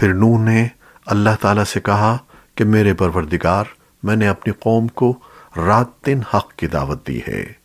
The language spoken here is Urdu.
پھر نوح نے اللہ تعالیٰ سے کہا کہ میرے پروردگار، میں نے اپنی قوم کو رات دن حق کی دعوت دی ہے۔